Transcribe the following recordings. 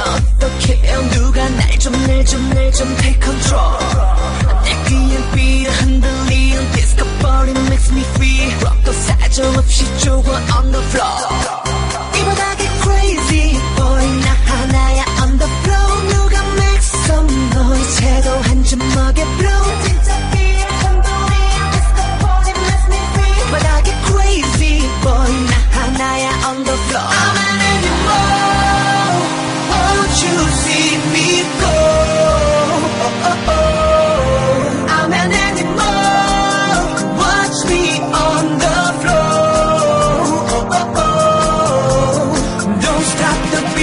어떡해요 누가 날 좀 날 좀 날 좀 될 거.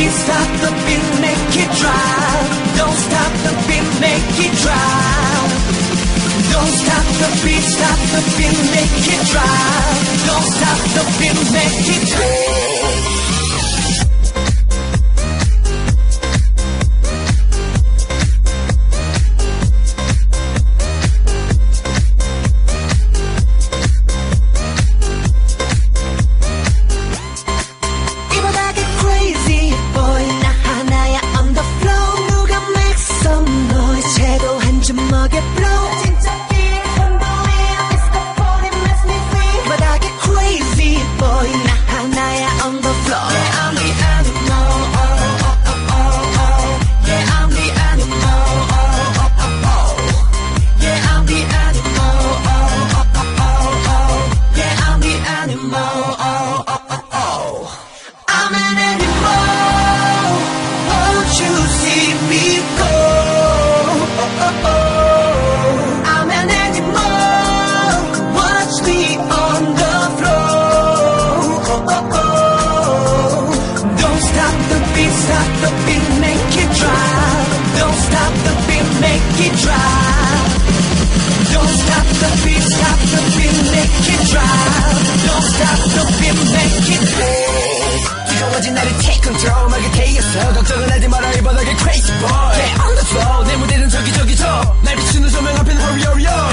Please stop the beat, make it drive. Don't stop the beat, make it drive. Don't stop the beat, stop the beat, make it drive. Don't stop the beat, make it drive. The Don't stop, don't be make it big 뜨거워진 나를 take control 막에 KSL 걱정은 하지 마라 이번하게 crazy boy Yeah on the flow 내 무대는 저기 저기 저날 비추는 조명 앞엔 hurry hurry up